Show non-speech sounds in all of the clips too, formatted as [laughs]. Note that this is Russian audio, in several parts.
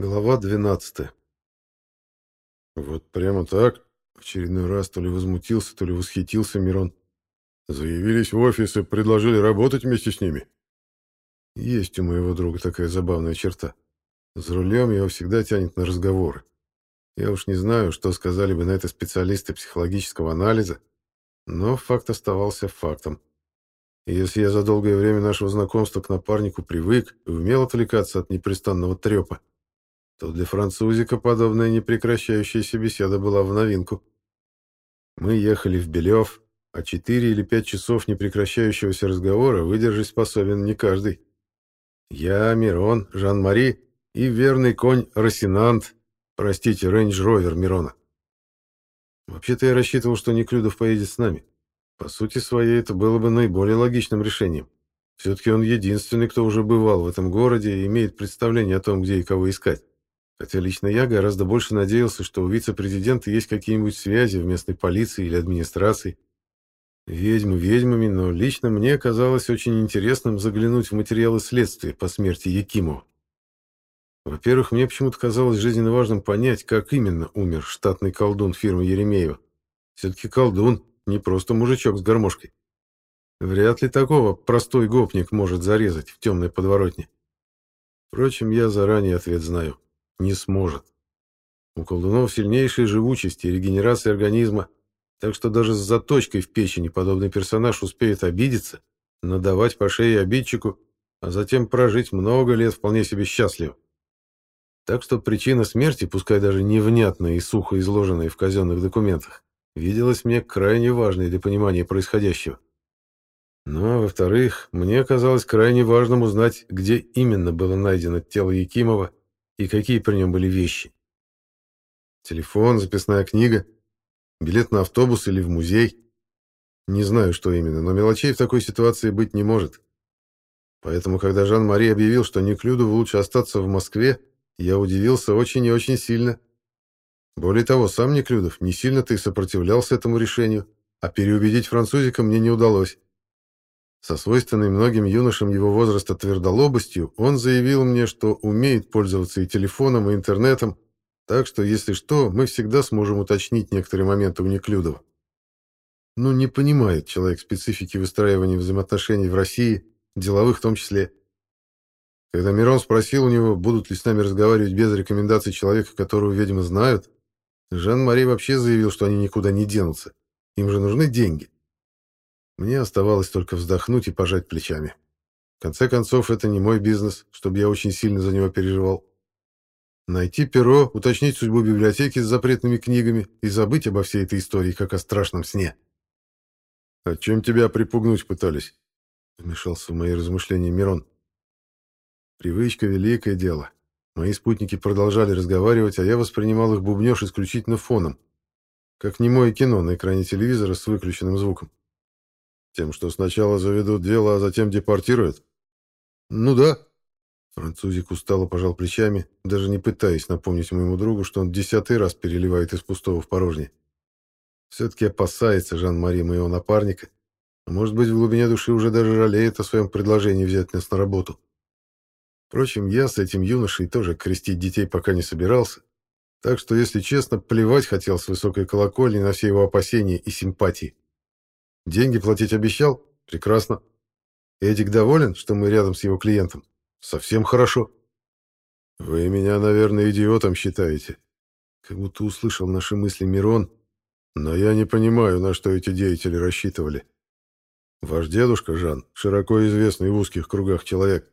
Глава 12. Вот прямо так, в очередной раз то ли возмутился, то ли восхитился Мирон. Заявились в офис и предложили работать вместе с ними. Есть у моего друга такая забавная черта. За рулем его всегда тянет на разговоры. Я уж не знаю, что сказали бы на это специалисты психологического анализа, но факт оставался фактом. И если я за долгое время нашего знакомства к напарнику привык и умел отвлекаться от непрестанного трепа, то для французика подобная непрекращающаяся беседа была в новинку. Мы ехали в Белев, а четыре или пять часов непрекращающегося разговора выдержать способен не каждый. Я, Мирон, Жан-Мари и верный конь Росинант, простите, Range Rover Мирона. Вообще-то я рассчитывал, что Неклюдов поедет с нами. По сути своей, это было бы наиболее логичным решением. Все-таки он единственный, кто уже бывал в этом городе и имеет представление о том, где и кого искать. Хотя лично я гораздо больше надеялся, что у вице-президента есть какие-нибудь связи в местной полиции или администрации. Ведьмы ведьмами, но лично мне казалось очень интересным заглянуть в материалы следствия по смерти Якимова. Во-первых, мне почему-то казалось жизненно важным понять, как именно умер штатный колдун фирмы Еремеева. Все-таки колдун, не просто мужичок с гармошкой. Вряд ли такого простой гопник может зарезать в темной подворотне. Впрочем, я заранее ответ знаю не сможет. У колдунов сильнейшая живучесть и регенерация организма, так что даже с заточкой в печени подобный персонаж успеет обидеться, надавать по шее обидчику, а затем прожить много лет вполне себе счастливо. Так что причина смерти, пускай даже невнятная и сухо изложенная в казенных документах, виделась мне крайне важной для понимания происходящего. Ну а во-вторых, мне казалось крайне важным узнать, где именно было найдено тело Якимова и какие при нем были вещи. Телефон, записная книга, билет на автобус или в музей. Не знаю, что именно, но мелочей в такой ситуации быть не может. Поэтому, когда Жан-Мари объявил, что Неклюдову лучше остаться в Москве, я удивился очень и очень сильно. Более того, сам Неклюдов не сильно-то и сопротивлялся этому решению, а переубедить французика мне не удалось. Со свойственной многим юношам его возраста твердолобостью он заявил мне, что умеет пользоваться и телефоном, и интернетом, так что, если что, мы всегда сможем уточнить некоторые моменты у Неклюдова. Ну, не понимает человек специфики выстраивания взаимоотношений в России, деловых в том числе. Когда Мирон спросил у него, будут ли с нами разговаривать без рекомендаций человека, которого, видимо, знают, Жан-Мари вообще заявил, что они никуда не денутся. Им же нужны деньги. Мне оставалось только вздохнуть и пожать плечами. В конце концов, это не мой бизнес, чтобы я очень сильно за него переживал. Найти перо, уточнить судьбу библиотеки с запретными книгами и забыть обо всей этой истории, как о страшном сне. «А чем тебя припугнуть пытались?» — вмешался в мои размышления Мирон. Привычка — великое дело. Мои спутники продолжали разговаривать, а я воспринимал их бубнёж исключительно фоном, как немое кино на экране телевизора с выключенным звуком. Тем, что сначала заведут дело, а затем депортируют? Ну да. Французик устало пожал плечами, даже не пытаясь напомнить моему другу, что он десятый раз переливает из пустого в порожнее. Все-таки опасается Жан-Мари моего напарника, может быть, в глубине души уже даже жалеет о своем предложении взять нас на работу. Впрочем, я с этим юношей тоже крестить детей пока не собирался, так что, если честно, плевать хотел с высокой колокольни на все его опасения и симпатии. Деньги платить обещал? Прекрасно. Эдик доволен, что мы рядом с его клиентом? Совсем хорошо. Вы меня, наверное, идиотом считаете. Как будто услышал наши мысли Мирон, но я не понимаю, на что эти деятели рассчитывали. Ваш дедушка, Жан, широко известный в узких кругах человек.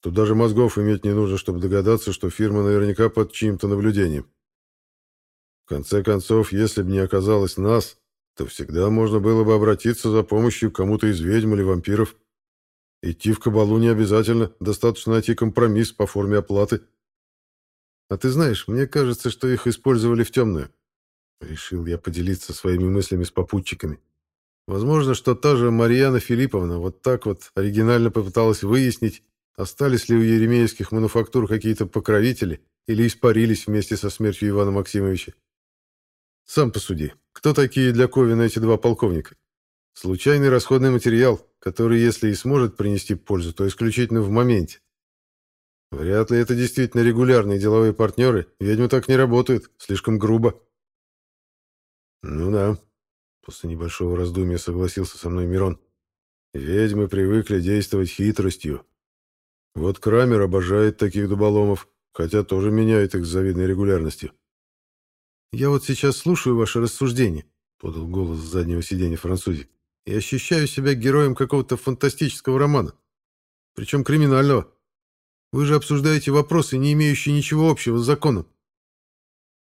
Тут даже мозгов иметь не нужно, чтобы догадаться, что фирма наверняка под чьим-то наблюдением. В конце концов, если бы не оказалось нас, то всегда можно было бы обратиться за помощью к кому-то из ведьм или вампиров. Идти в кабалу не обязательно, достаточно найти компромисс по форме оплаты. А ты знаешь, мне кажется, что их использовали в темную. Решил я поделиться своими мыслями с попутчиками. Возможно, что та же Марьяна Филипповна вот так вот оригинально попыталась выяснить, остались ли у еремеевских мануфактур какие-то покровители или испарились вместе со смертью Ивана Максимовича. Сам посуди, кто такие для Ковина эти два полковника? Случайный расходный материал, который, если и сможет принести пользу, то исключительно в моменте. Вряд ли это действительно регулярные деловые партнеры. Ведьмы так не работают, слишком грубо. Ну да, после небольшого раздумья согласился со мной Мирон. Ведьмы привыкли действовать хитростью. Вот Крамер обожает таких дуболомов, хотя тоже меняет их с завидной регулярностью. «Я вот сейчас слушаю ваше рассуждение», — подал голос с заднего сиденья французик, «и ощущаю себя героем какого-то фантастического романа, причем криминального. Вы же обсуждаете вопросы, не имеющие ничего общего с законом».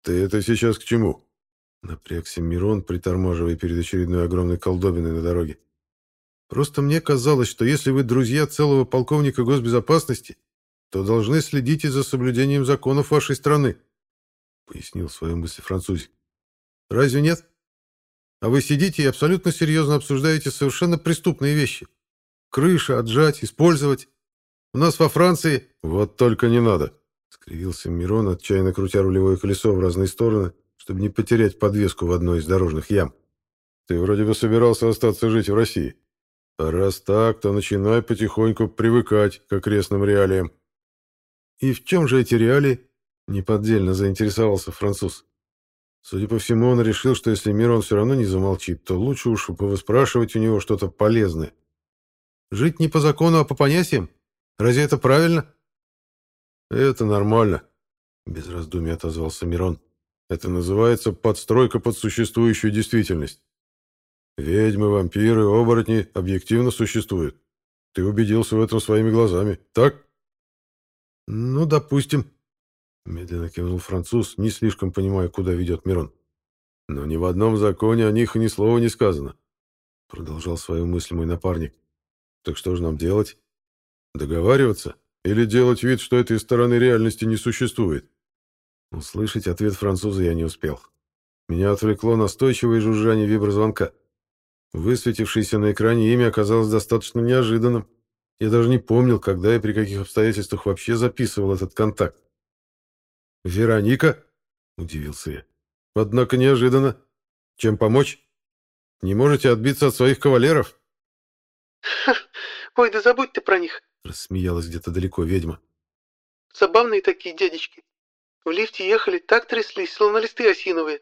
«Ты это сейчас к чему?» — напрягся Мирон, притормаживая перед очередной огромной колдобиной на дороге. Просто мне казалось, что если вы друзья целого полковника госбезопасности, то должны следить и за соблюдением законов вашей страны, — пояснил свою мысль французик. Разве нет? А вы сидите и абсолютно серьезно обсуждаете совершенно преступные вещи. Крыша, отжать, использовать. У нас во Франции... Вот только не надо, — скривился Мирон, отчаянно крутя рулевое колесо в разные стороны, чтобы не потерять подвеску в одной из дорожных ям. Ты вроде бы собирался остаться жить в России. А раз так, то начинай потихоньку привыкать к окрестным реалиям. И в чем же эти реалии? Неподдельно заинтересовался француз. Судя по всему, он решил, что если Мирон все равно не замолчит, то лучше уж повыспрашивать у него что-то полезное. Жить не по закону, а по понятиям? Разве это правильно? Это нормально, без раздумий отозвался Мирон. Это называется подстройка под существующую действительность. Ведьмы, вампиры, оборотни объективно существуют. Ты убедился в этом своими глазами, так? Ну, допустим. Медленно кивнул француз, не слишком понимая, куда ведет Мирон. Но ни в одном законе о них ни слова не сказано. Продолжал свою мысль мой напарник. Так что же нам делать? Договариваться? Или делать вид, что этой стороны реальности не существует? Услышать ответ француза я не успел. Меня отвлекло настойчивое жужжание виброзвонка. Высветившееся на экране имя оказалось достаточно неожиданным. Я даже не помнил, когда и при каких обстоятельствах вообще записывал этот контакт. «Вероника?» — удивился я. «Однако неожиданно. Чем помочь? Не можете отбиться от своих кавалеров?» «Ой, да забудь ты про них!» — рассмеялась где-то далеко ведьма. «Забавные такие дядечки. В лифте ехали, так тряслись, словно листы осиновые.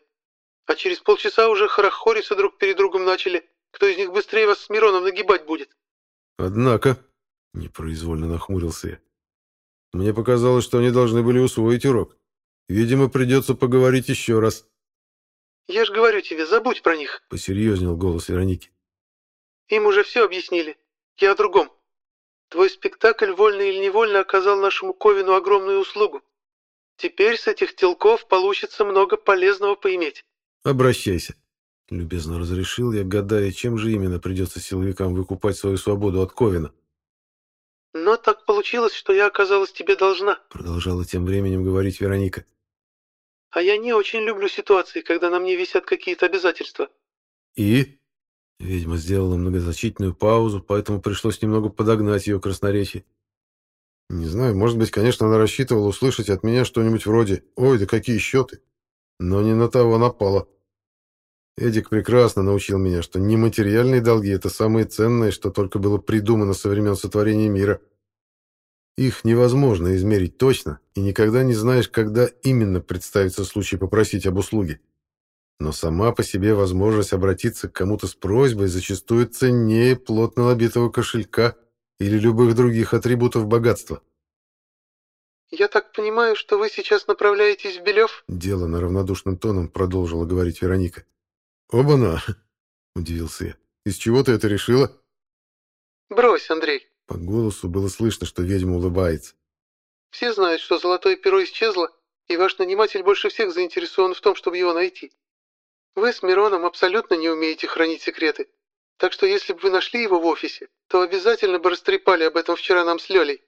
А через полчаса уже хорохориться друг перед другом начали. Кто из них быстрее вас с Мироном нагибать будет? Однако, непроизвольно нахмурился я. Мне показалось, что они должны были усвоить урок. Видимо, придется поговорить еще раз. Я же говорю тебе, забудь про них. Посерьезнел голос Вероники. Им уже все объяснили. Я о другом. Твой спектакль, вольно или невольно, оказал нашему Ковину огромную услугу. Теперь с этих телков получится много полезного поиметь. Обращайся. Любезно разрешил я, гадая, чем же именно придется силовикам выкупать свою свободу от Ковина. «Но так получилось, что я оказалась тебе должна», — продолжала тем временем говорить Вероника. «А я не очень люблю ситуации, когда на мне висят какие-то обязательства». «И?» Ведьма сделала многозначительную паузу, поэтому пришлось немного подогнать ее красноречие. Не знаю, может быть, конечно, она рассчитывала услышать от меня что-нибудь вроде «Ой, да какие счеты!» Но не на того напала. Эдик прекрасно научил меня, что нематериальные долги — это самое ценное, что только было придумано со времен сотворения мира. Их невозможно измерить точно, и никогда не знаешь, когда именно представится случай попросить об услуге. Но сама по себе возможность обратиться к кому-то с просьбой зачастую ценнее плотно набитого кошелька или любых других атрибутов богатства. «Я так понимаю, что вы сейчас направляетесь в Белев?» Дело на равнодушным тоном продолжила говорить Вероника. «Оба-на!» [laughs] — удивился я. «Из чего ты это решила?» «Брось, Андрей!» По голосу было слышно, что ведьма улыбается. «Все знают, что золотое перо исчезло, и ваш наниматель больше всех заинтересован в том, чтобы его найти. Вы с Мироном абсолютно не умеете хранить секреты, так что если бы вы нашли его в офисе, то обязательно бы растрепали об этом вчера нам с Лёлей».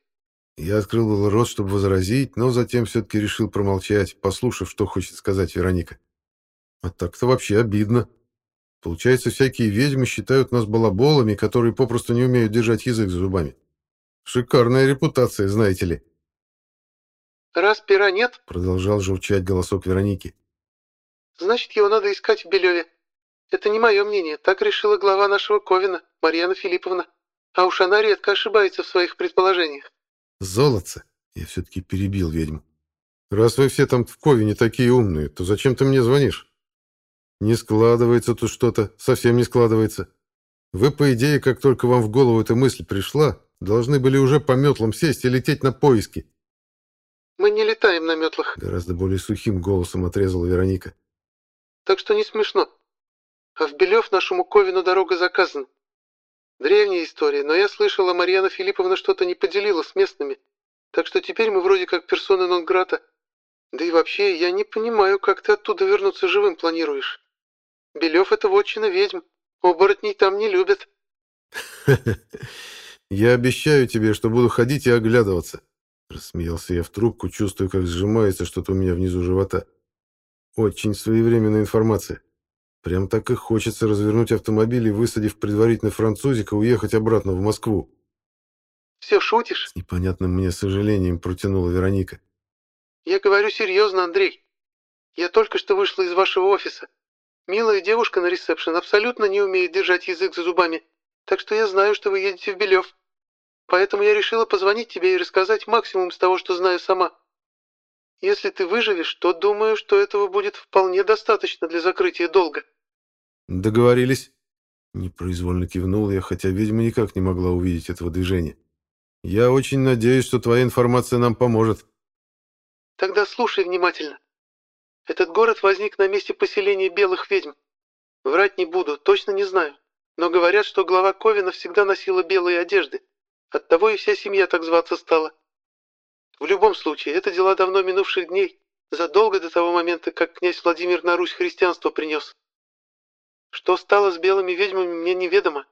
Я открыл был рот, чтобы возразить, но затем все-таки решил промолчать, послушав, что хочет сказать Вероника. А так-то вообще обидно. Получается, всякие ведьмы считают нас балаболами, которые попросту не умеют держать язык за зубами. Шикарная репутация, знаете ли. «Раз пера нет», — продолжал журчать голосок Вероники, «значит, его надо искать в Белеве. Это не мое мнение, так решила глава нашего Ковина, Марьяна Филипповна. А уж она редко ошибается в своих предположениях». «Золотце, Я все-таки перебил ведьму. «Раз вы все там в Ковине такие умные, то зачем ты мне звонишь? Не складывается тут что-то, совсем не складывается. Вы, по идее, как только вам в голову эта мысль пришла, должны были уже по метлам сесть и лететь на поиски». «Мы не летаем на метлах», — гораздо более сухим голосом отрезала Вероника. «Так что не смешно. А в Белев нашему Ковину дорога заказана. Древняя история, но я слышала, Марьяна Филипповна что-то не поделила с местными. Так что теперь мы вроде как персоны нон-грата. Да и вообще, я не понимаю, как ты оттуда вернуться живым планируешь. Белев — это вотчина ведьм. Оборотней там не любят. [laughs] Я обещаю тебе, что буду ходить и оглядываться. Рассмеялся я в трубку, чувствуя, как сжимается что-то у меня внизу живота. Очень своевременная информация. Прям так и хочется развернуть автомобиль и, высадив предварительно французика, уехать обратно в Москву. «Все шутишь?» С непонятным мне сожалением протянула Вероника. «Я говорю серьезно, Андрей. Я только что вышла из вашего офиса. Милая девушка на ресепшн абсолютно не умеет держать язык за зубами, так что я знаю, что вы едете в Белев. Поэтому я решила позвонить тебе и рассказать максимум из того, что знаю сама. Если ты выживешь, то думаю, что этого будет вполне достаточно для закрытия долга». «Договорились». Непроизвольно кивнул я, хотя ведьма никак не могла увидеть этого движения. Я очень надеюсь, что твоя информация нам поможет. Тогда слушай внимательно. Этот город возник на месте поселения белых ведьм. Врать не буду, точно не знаю. Но говорят, что глава Ковина всегда носила белые одежды. Оттого и вся семья так зваться стала. В любом случае, это дела давно минувших дней, задолго до того момента, как князь Владимир на Русь христианство принес. Что стало с белыми ведьмами, мне неведомо,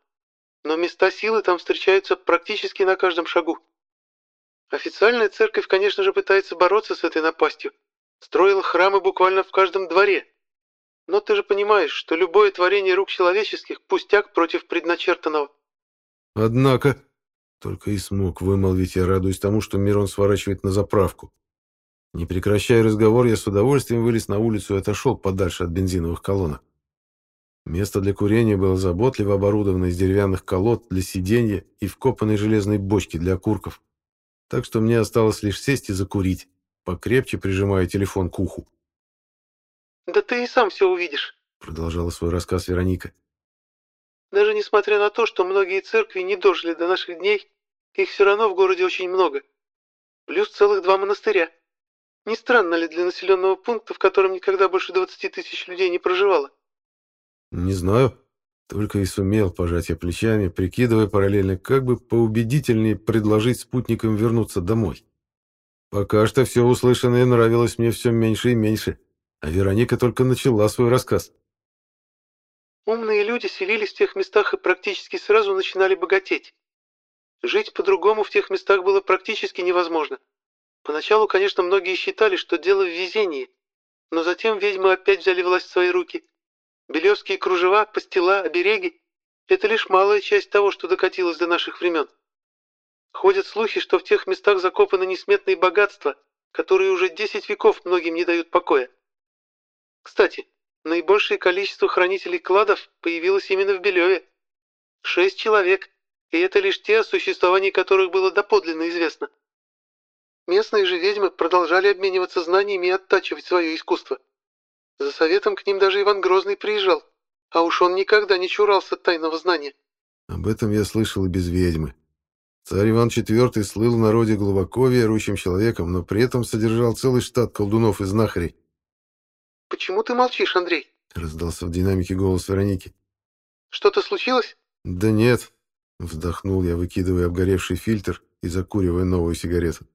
но места силы там встречаются практически на каждом шагу. Официальная церковь, конечно же, пытается бороться с этой напастью. Строила храмы буквально в каждом дворе. Но ты же понимаешь, что любое творение рук человеческих – пустяк против предначертанного. Однако, только и смог вымолвить я, радуясь тому, что Мирон сворачивает на заправку. Не прекращая разговор, я с удовольствием вылез на улицу и отошел подальше от бензиновых колонок. Место для курения было заботливо оборудовано из деревянных колод для сиденья и вкопанной железной бочки для окурков. Так что мне осталось лишь сесть и закурить, покрепче прижимая телефон к уху. «Да ты и сам все увидишь», — продолжала свой рассказ Вероника. «Даже несмотря на то, что многие церкви не дожили до наших дней, их все равно в городе очень много. Плюс целых два монастыря. Не странно ли для населенного пункта, в котором никогда больше двадцати тысяч людей не проживало?» Не знаю. Только и сумел пожать я плечами, прикидывая параллельно, как бы поубедительнее предложить спутникам вернуться домой. Пока что все услышанное нравилось мне все меньше и меньше, а Вероника только начала свой рассказ. Умные люди селились в тех местах и практически сразу начинали богатеть. Жить по-другому в тех местах было практически невозможно. Поначалу, конечно, многие считали, что дело в везении, но затем ведьмы опять взяли власть в свои руки Белевские кружева, пастила, обереги — это лишь малая часть того, что докатилось до наших времен. Ходят слухи, что в тех местах закопаны несметные богатства, которые уже десять веков многим не дают покоя. Кстати, наибольшее количество хранителей кладов появилось именно в Белеве. Шесть человек, и это лишь те, о существовании которых было доподлинно известно. Местные же ведьмы продолжали обмениваться знаниями и оттачивать свое искусство. За советом к ним даже Иван Грозный приезжал, а уж он никогда не чурался тайного знания. Об этом я слышал и без ведьмы. Царь Иван IV слыл в народе глубоко верующим человеком, но при этом содержал целый штат колдунов и знахарей. «Почему ты молчишь, Андрей?» — раздался в динамике голос Вероники. «Что-то случилось?» «Да нет», — вздохнул я, выкидывая обгоревший фильтр и закуривая новую сигарету.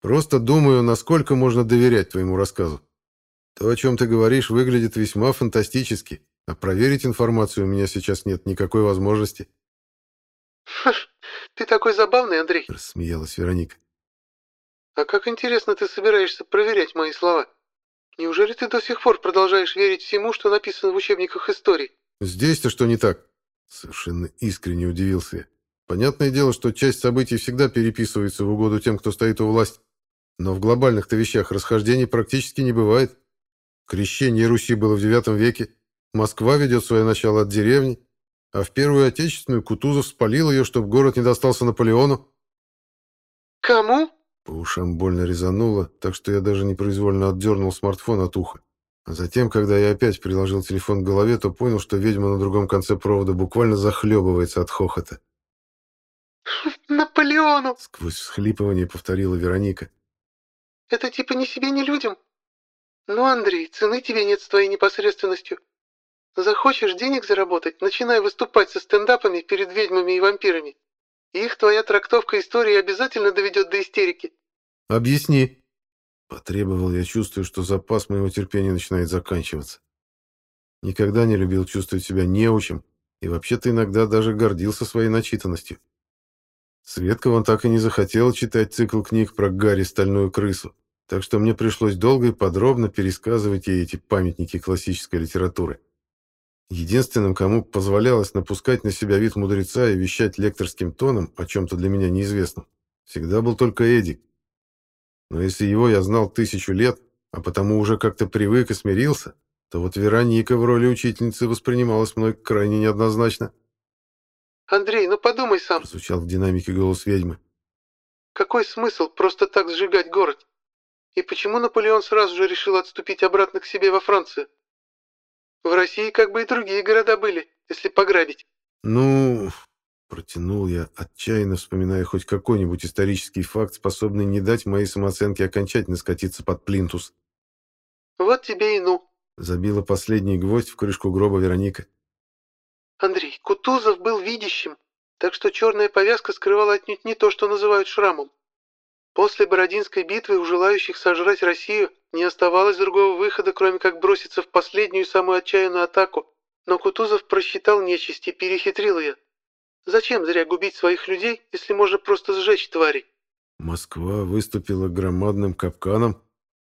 «Просто думаю, насколько можно доверять твоему рассказу. То, о чем ты говоришь, выглядит весьма фантастически, а проверить информацию у меня сейчас нет никакой возможности. [laughs] «Ты такой забавный, Андрей», — рассмеялась Вероника. «А как интересно ты собираешься проверять мои слова? Неужели ты до сих пор продолжаешь верить всему, что написано в учебниках истории?» «Здесь-то что не так?» Совершенно искренне удивился я. Понятное дело, что часть событий всегда переписывается в угоду тем, кто стоит у власти. Но в глобальных-то вещах расхождений практически не бывает. Крещение Руси было в IX веке. Москва ведет свое начало от деревни, а в Первую Отечественную Кутузов спалил ее, чтобы город не достался Наполеону. «Кому?» По ушам больно резануло, так что я даже непроизвольно отдернул смартфон от уха. А затем, когда я опять приложил телефон к голове, то понял, что ведьма на другом конце провода буквально захлебывается от хохота. [laughs] «Наполеону!» — сквозь всхлипывание повторила Вероника. «Это типа ни себе, ни людям. Ну, Андрей, цены тебе нет с твоей непосредственностью. Захочешь денег заработать, начинай выступать со стендапами перед ведьмами и вампирами. Их твоя трактовка истории обязательно доведет до истерики. Объясни. Потребовал я, чувствую, что запас моего терпения начинает заканчиваться. Никогда не любил чувствовать себя неучим, и вообще-то иногда даже гордился своей начитанностью. Светка вон так и не захотела читать цикл книг про Гарри Стальную Крысу, так что мне пришлось долго и подробно пересказывать ей эти памятники классической литературы. Единственным, кому позволялось напускать на себя вид мудреца и вещать лекторским тоном о чем-то для меня неизвестном, всегда был только Эдик. Но если его я знал тысячу лет, а потому уже как-то привык и смирился, то вот Вероника в роли учительницы воспринималась мной крайне неоднозначно. «Андрей, ну подумай сам», — прозвучал в динамике голос ведьмы. «Какой смысл просто так сжигать город? И почему Наполеон сразу же решил отступить обратно к себе во Францию? В России как бы и другие города были, если пограбить. Ну, протянул я, отчаянно вспоминая хоть какой-нибудь исторический факт, способный не дать моей самооценке окончательно скатиться под плинтус. Вот тебе и ну. Забила последний гвоздь в крышку гроба Вероника. Андрей, Кутузов был видящим, так что черная повязка скрывала отнюдь не то, что называют шрамом. После Бородинской битвы у желающих сожрать Россию не оставалось другого выхода, кроме как броситься в последнюю самую отчаянную атаку. Но Кутузов просчитал нечисть и перехитрил ее. Зачем зря губить своих людей, если можно просто сжечь твари? Москва выступила громадным капканом.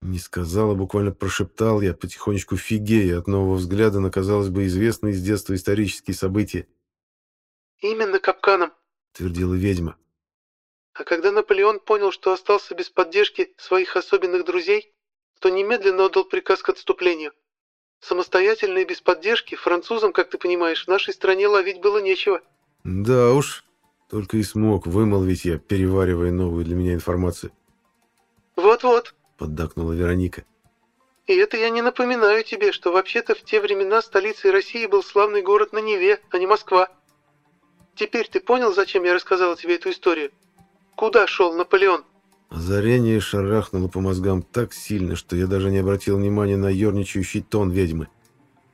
Не сказала, буквально прошептал я, потихонечку фигея от нового взгляда на, казалось бы, известные с детства исторические события. «Именно капканом», — твердила ведьма. А когда Наполеон понял, что остался без поддержки своих особенных друзей, то немедленно отдал приказ к отступлению. Самостоятельно и без поддержки французам, как ты понимаешь, в нашей стране ловить было нечего. Да уж, только и смог вымолвить я, переваривая новую для меня информацию. Вот-вот, поддакнула Вероника. И это я не напоминаю тебе, что вообще-то в те времена столицей России был славный город на Неве, а не Москва. Теперь ты понял, зачем я рассказала тебе эту историю? Куда шел Наполеон?» Озарение шарахнуло по мозгам так сильно, что я даже не обратил внимания на ерничающий тон ведьмы.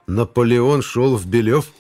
«Наполеон шел в Белев?»